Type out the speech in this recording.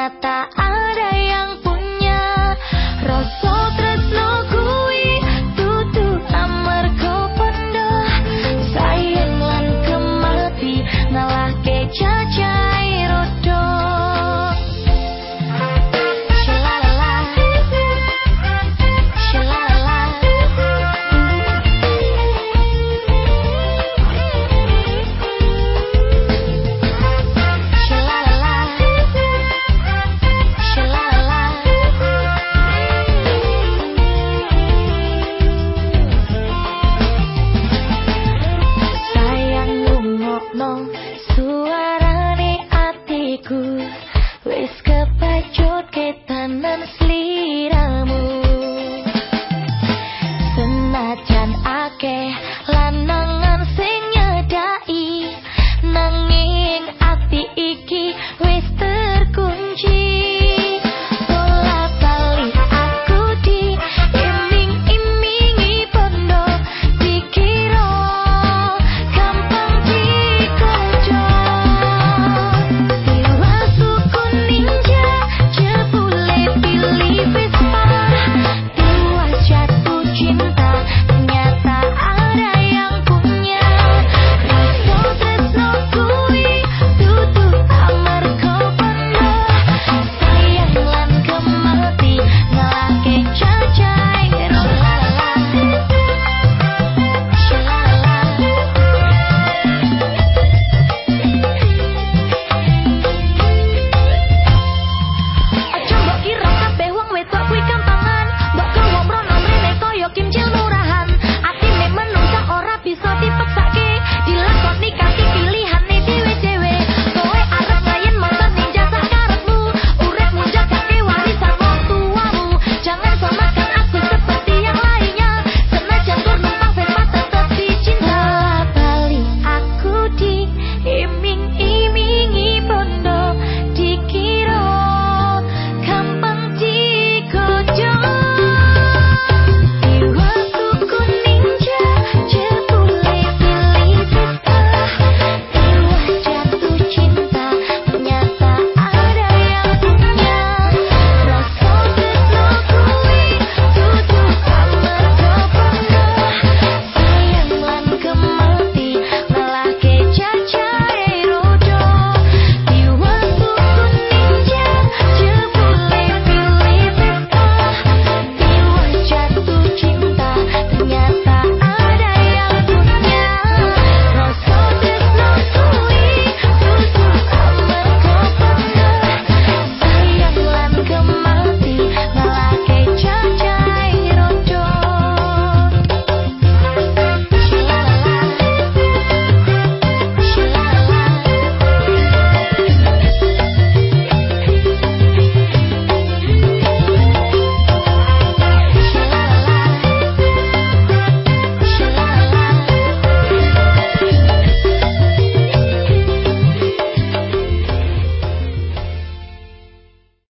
ternyata